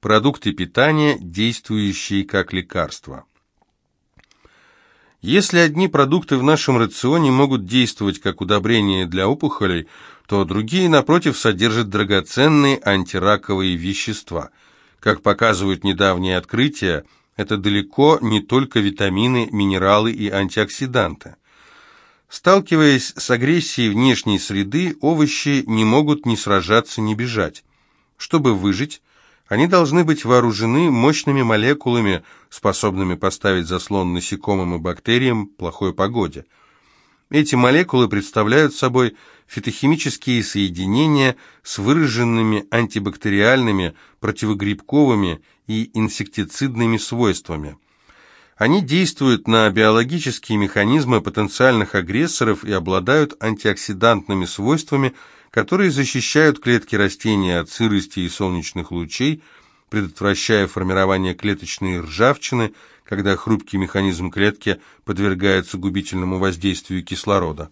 продукты питания, действующие как лекарства. Если одни продукты в нашем рационе могут действовать как удобрение для опухолей, то другие, напротив, содержат драгоценные антираковые вещества. Как показывают недавние открытия, это далеко не только витамины, минералы и антиоксиданты. Сталкиваясь с агрессией внешней среды, овощи не могут ни сражаться, ни бежать. Чтобы выжить, они должны быть вооружены мощными молекулами, способными поставить заслон насекомым и бактериям плохой погоде. Эти молекулы представляют собой фитохимические соединения с выраженными антибактериальными, противогрибковыми и инсектицидными свойствами. Они действуют на биологические механизмы потенциальных агрессоров и обладают антиоксидантными свойствами, которые защищают клетки растения от сырости и солнечных лучей, предотвращая формирование клеточной ржавчины, когда хрупкий механизм клетки подвергается губительному воздействию кислорода.